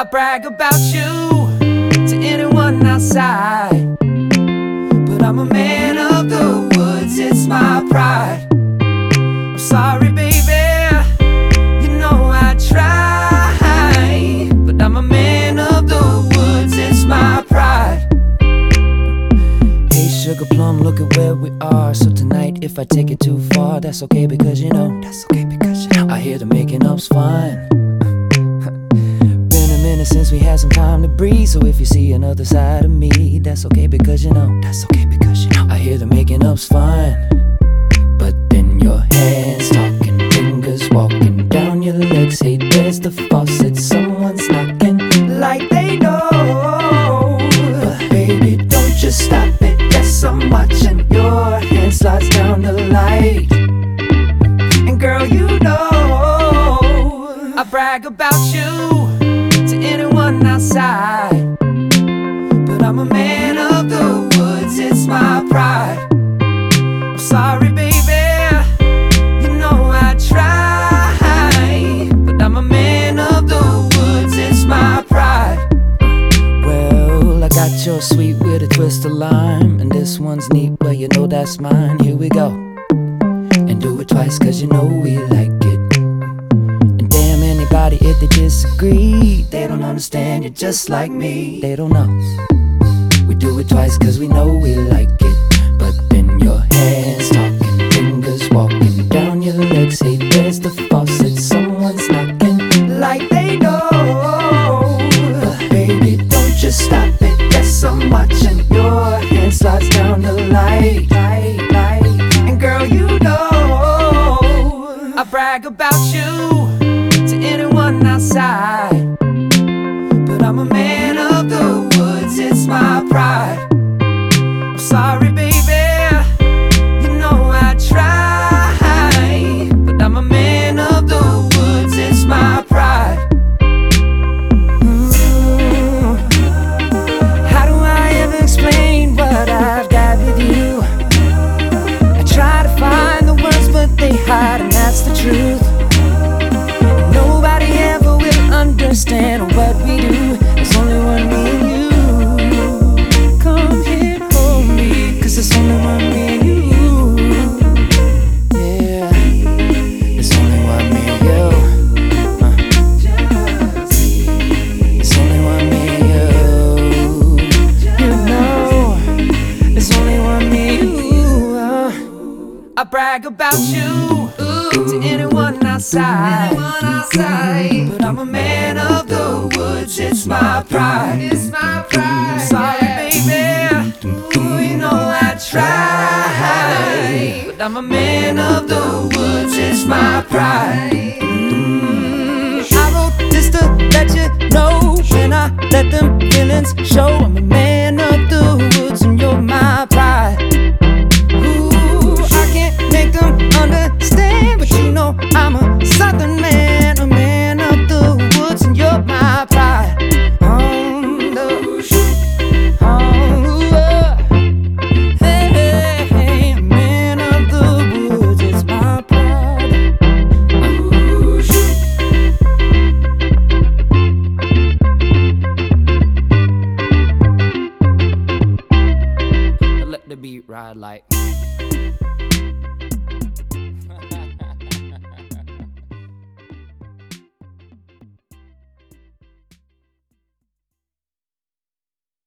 I brag about you to anyone outside. But I'm a man of the woods, it's my pride. I'm sorry, baby, you know I try. But I'm a man of the woods, it's my pride. Hey, sugar plum, look at where we are. So tonight, if I take it too far, that's okay because you know, that's okay because you know, I hear the making up's fine. Some time to breathe. So if you see another side of me, that's okay because you know, that's okay because you know, I hear the making up's fine. But then your hands talking, fingers walking down your legs. Hey, there's the faucet, someone's knocking like they know. But baby, don't just stop it. Yes, I'm watching your hand slides down the light. And girl, you know I brag about you sorry, baby. You know I try. But I'm a man of the woods, it's my pride. Well, I got your sweet with a twist of lime. And this one's neat, well, you know that's mine. Here we go. And do it twice, cause you know we like it. And damn anybody if they disagree, they don't understand you just like me. They don't know. We do it twice, cause we know we like it. But then your hands brag about you to anyone outside. But I'm a man of the woods, it's my pride. Brag about you to anyone outside. But I'm a man of the woods, it's my pride. It's my pride. Sorry, baby. Ooh, you know I try. But I'm a man of the woods, it's my pride. Mm, I wrote this to let you know when I let them feelings show. I'm a man beat ride like.